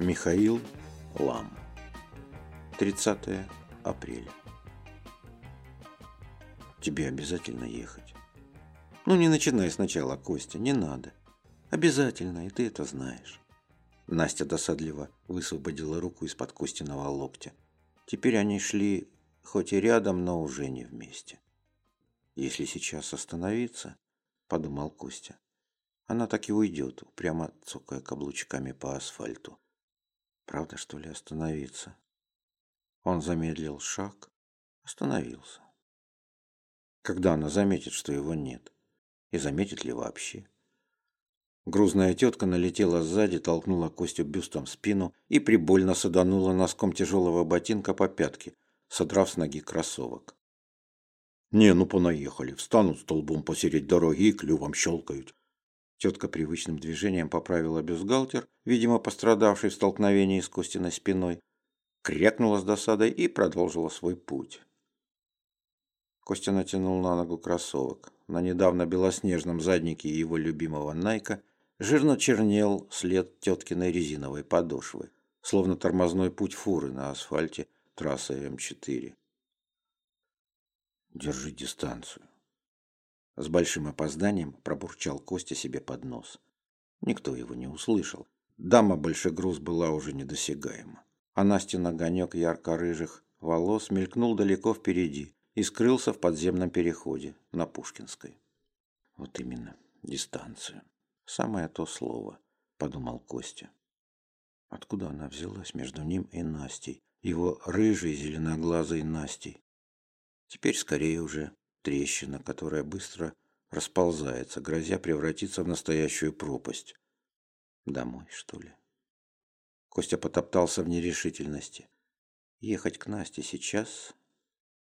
Михаил Лам. 30 апреля. Тебе обязательно ехать. Ну, не начинай сначала, Костя, не надо. Обязательно, и ты это знаешь. Настя досадливо высвободила руку из-под Костиного локтя. Теперь они шли, хоть и рядом, но уже не вместе. Если сейчас остановиться, подумал Костя, она так и уйдет, прямо цокая каблучками по асфальту. Правда, что ли, остановиться? Он замедлил шаг, остановился. Когда она заметит, что его нет? И заметит ли вообще? Грузная тетка налетела сзади, толкнула Костю бюстом в спину и прибольно саданула носком тяжелого ботинка по пятке, содрав с ноги кроссовок. «Не, ну понаехали, встанут столбом посередь дороги и клювом щелкают. Тетка привычным движением поправила бюстгальтер, видимо, пострадавший в столкновении с Костиной спиной, крякнула с досадой и продолжила свой путь. Костя натянул на ногу кроссовок. На недавно белоснежном заднике его любимого Найка жирно чернел след теткиной резиновой подошвы, словно тормозной путь фуры на асфальте трассы М4. «Держи дистанцию», с большим опозданием пробурчал Костя себе под нос. Никто его не услышал. Дама большегруз была уже недосягаема. А Настин огонек ярко-рыжих волос мелькнул далеко впереди и скрылся в подземном переходе на Пушкинской. Вот именно, дистанцию. Самое то слово, подумал Костя. Откуда она взялась между ним и Настей, его рыжей зеленоглазой Настей? Теперь скорее уже трещина, которая быстро расползается, грозя превратиться в настоящую пропасть. Домой, что ли? Костя потоптался в нерешительности. Ехать к Насте сейчас?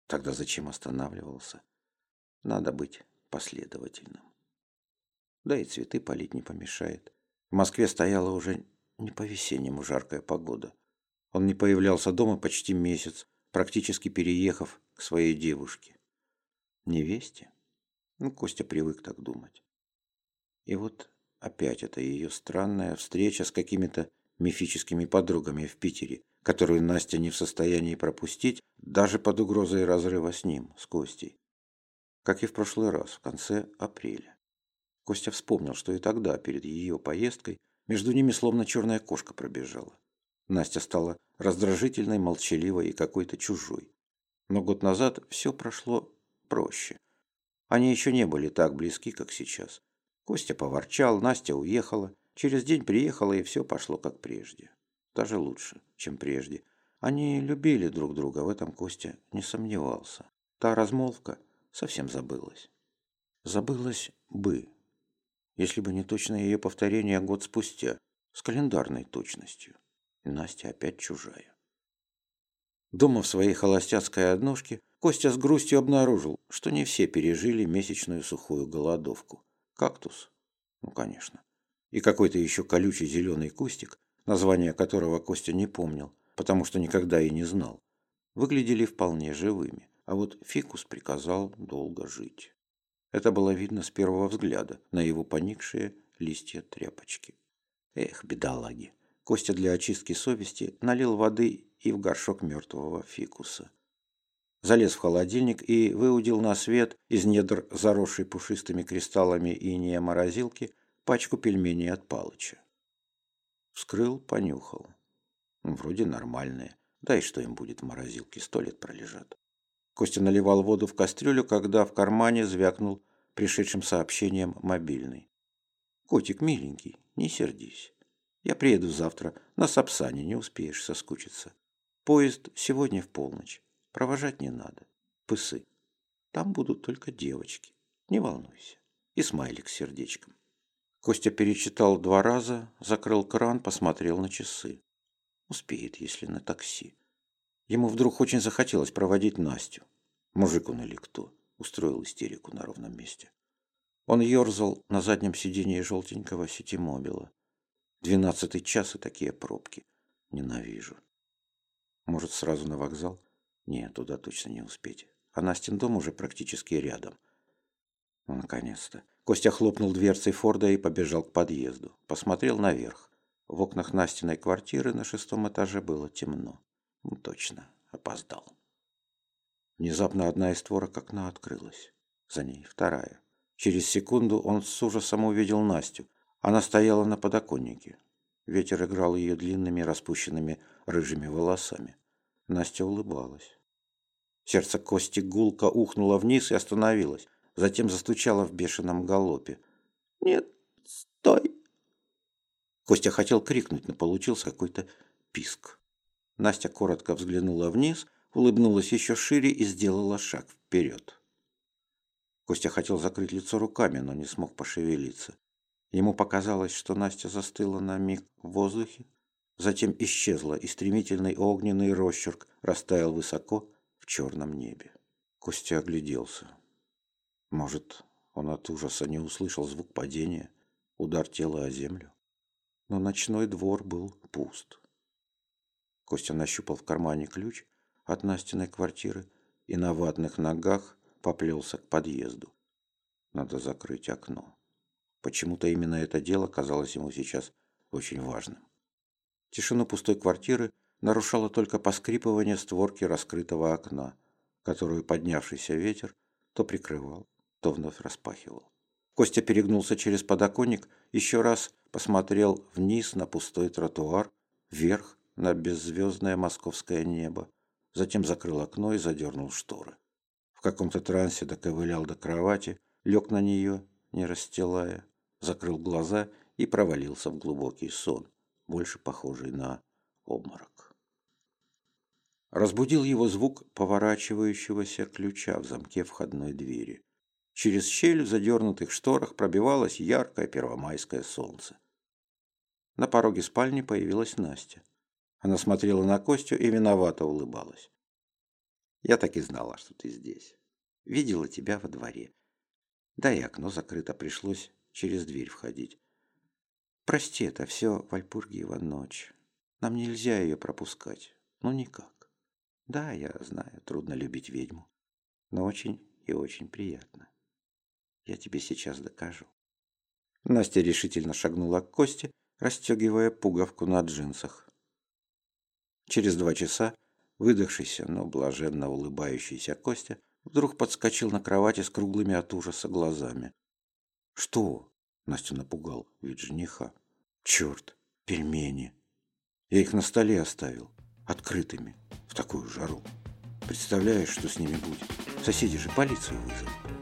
Тогда зачем останавливался? Надо быть последовательным. Да и цветы полить не помешает. В Москве стояла уже не по-весеннему жаркая погода. Он не появлялся дома почти месяц, практически переехав к своей девушке. Невесте? Ну, Костя привык так думать. И вот опять это ее странная встреча с какими-то мифическими подругами в Питере, которую Настя не в состоянии пропустить даже под угрозой разрыва с ним, с Костей. Как и в прошлый раз, в конце апреля. Костя вспомнил, что и тогда, перед ее поездкой, между ними словно черная кошка пробежала. Настя стала раздражительной, молчаливой и какой-то чужой. Но год назад все прошло проще. Они еще не были так близки, как сейчас. Костя поворчал, Настя уехала. Через день приехала, и все пошло как прежде. Даже лучше, чем прежде. Они любили друг друга, в этом Костя не сомневался. Та размолвка совсем забылась. Забылась бы, если бы не точное ее повторение год спустя, с календарной точностью. И Настя опять чужая. Дома в своей холостяцкой однушке Костя с грустью обнаружил, что не все пережили месячную сухую голодовку. Кактус? Ну, конечно. И какой-то еще колючий зеленый кустик, название которого Костя не помнил, потому что никогда и не знал, выглядели вполне живыми. А вот фикус приказал долго жить. Это было видно с первого взгляда на его поникшие листья тряпочки. Эх, бедолаги. Костя для очистки совести налил воды и в горшок мертвого фикуса залез в холодильник и выудил на свет из недр заросшей пушистыми кристаллами иния морозилки пачку пельменей от Палыча. Вскрыл, понюхал. Вроде нормальные. Да и что им будет в морозилке, сто лет пролежат. Костя наливал воду в кастрюлю, когда в кармане звякнул пришедшим сообщением мобильный. «Котик, миленький, не сердись. Я приеду завтра. На Сапсане не успеешь соскучиться. Поезд сегодня в полночь. Провожать не надо. Пысы. Там будут только девочки. Не волнуйся. И смайлик с сердечком. Костя перечитал два раза, закрыл кран, посмотрел на часы. Успеет, если на такси. Ему вдруг очень захотелось проводить Настю. Мужик он или кто. Устроил истерику на ровном месте. Он ерзал на заднем сиденье желтенького сетимобила. Двенадцатый час и такие пробки. Ненавижу. Может, сразу на вокзал? Нет, туда точно не успеть. А Настин дом уже практически рядом. Ну, наконец-то. Костя хлопнул дверцей Форда и побежал к подъезду. Посмотрел наверх. В окнах Настиной квартиры на шестом этаже было темно. Ну, точно, опоздал. Внезапно одна из створок окна открылась. За ней вторая. Через секунду он с ужасом увидел Настю. Она стояла на подоконнике. Ветер играл ее длинными распущенными рыжими волосами. Настя улыбалась. Сердце Кости гулко ухнуло вниз и остановилось. Затем застучало в бешеном галопе. «Нет, стой!» Костя хотел крикнуть, но получился какой-то писк. Настя коротко взглянула вниз, улыбнулась еще шире и сделала шаг вперед. Костя хотел закрыть лицо руками, но не смог пошевелиться. Ему показалось, что Настя застыла на миг в воздухе, затем исчезла, и стремительный огненный росчерк растаял высоко в черном небе. Костя огляделся. Может, он от ужаса не услышал звук падения, удар тела о землю? Но ночной двор был пуст. Костя нащупал в кармане ключ от Настиной квартиры и на ватных ногах поплелся к подъезду. Надо закрыть окно. Почему-то именно это дело казалось ему сейчас очень важным. Тишину пустой квартиры нарушало только поскрипывание створки раскрытого окна, которую поднявшийся ветер то прикрывал, то вновь распахивал. Костя перегнулся через подоконник, еще раз посмотрел вниз на пустой тротуар, вверх на беззвездное московское небо, затем закрыл окно и задернул шторы. В каком-то трансе доковылял до кровати, лег на нее, не расстилая, закрыл глаза и провалился в глубокий сон, больше похожий на обморок. Разбудил его звук поворачивающегося ключа в замке входной двери. Через щель в задернутых шторах пробивалось яркое первомайское солнце. На пороге спальни появилась Настя. Она смотрела на Костю и виновато улыбалась. «Я так и знала, что ты здесь. Видела тебя во дворе. Да и окно закрыто, пришлось через дверь входить. Прости, это все Вальпургиева ночь. Нам нельзя ее пропускать. Ну, никак. Да, я знаю, трудно любить ведьму. Но очень и очень приятно. Я тебе сейчас докажу. Настя решительно шагнула к Косте, расстегивая пуговку на джинсах. Через два часа выдохшийся, но блаженно улыбающийся Костя вдруг подскочил на кровати с круглыми от ужаса глазами. «Что?» – Настю напугал вид жениха. «Черт, пельмени! Я их на столе оставил, открытыми, в такую жару. Представляешь, что с ними будет? Соседи же полицию вызовут».